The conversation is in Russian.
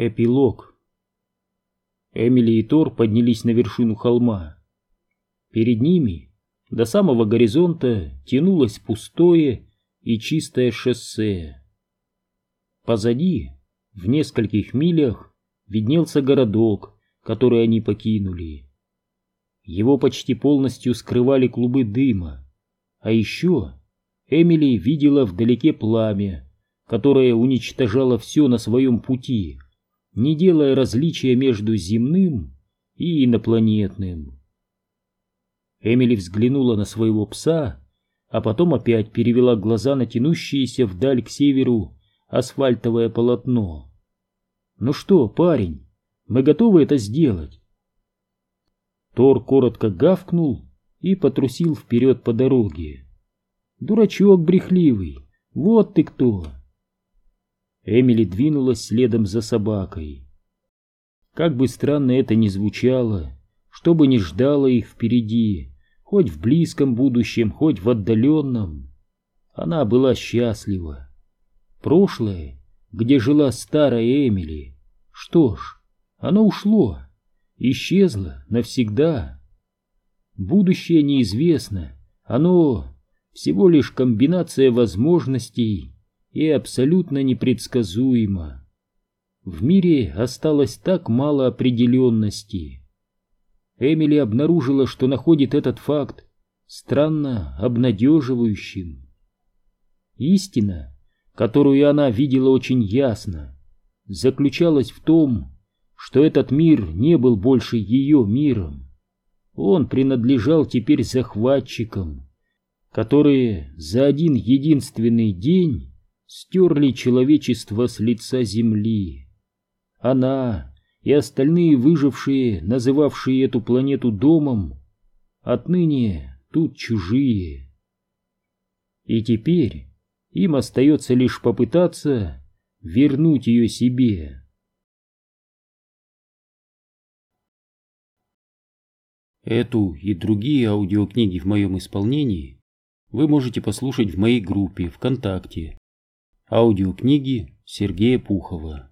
Эпилог Эмили и Тор поднялись на вершину холма. Перед ними до самого горизонта тянулось пустое и чистое шоссе. Позади, в нескольких милях, виднелся городок, который они покинули. Его почти полностью скрывали клубы дыма, а еще Эмили видела вдалеке пламя, которое уничтожало все на своем пути не делая различия между земным и инопланетным. Эмили взглянула на своего пса, а потом опять перевела глаза на тянущееся вдаль к северу асфальтовое полотно. «Ну что, парень, мы готовы это сделать?» Тор коротко гавкнул и потрусил вперед по дороге. «Дурачок брехливый, вот ты кто!» Эмили двинулась следом за собакой. Как бы странно это ни звучало, что бы ни ждало их впереди, хоть в близком будущем, хоть в отдаленном, она была счастлива. Прошлое, где жила старая Эмили, что ж, оно ушло, исчезло навсегда. Будущее неизвестно, оно всего лишь комбинация возможностей, и абсолютно непредсказуемо. В мире осталось так мало определенности. Эмили обнаружила, что находит этот факт странно обнадеживающим. Истина, которую она видела очень ясно, заключалась в том, что этот мир не был больше ее миром. Он принадлежал теперь захватчикам, которые за один единственный день стерли человечество с лица земли. Она и остальные выжившие, называвшие эту планету домом, отныне тут чужие. И теперь им остается лишь попытаться вернуть ее себе. Эту и другие аудиокниги в моем исполнении вы можете послушать в моей группе ВКонтакте Аудиокниги Сергея Пухова